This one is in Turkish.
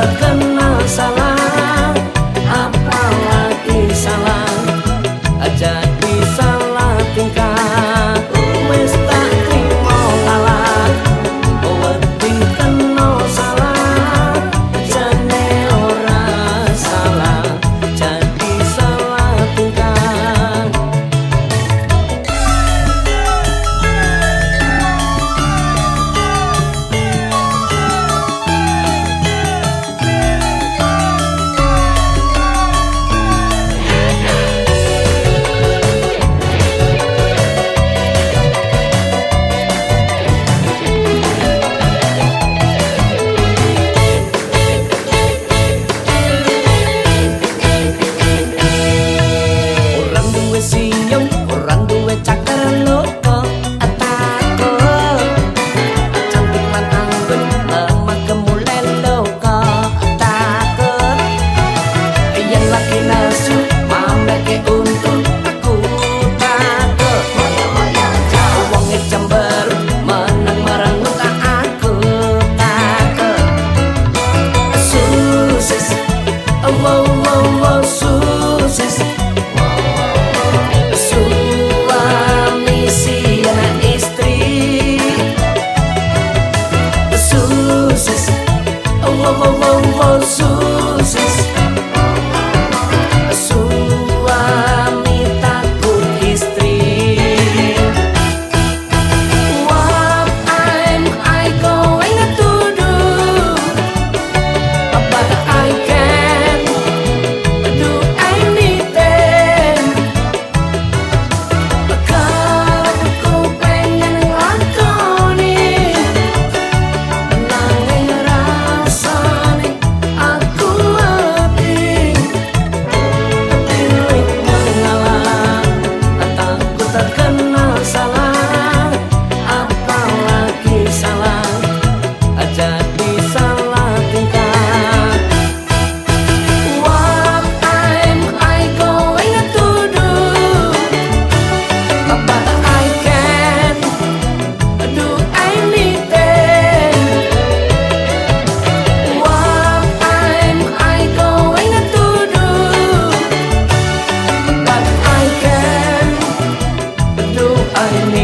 the Allah Allah Allah sus I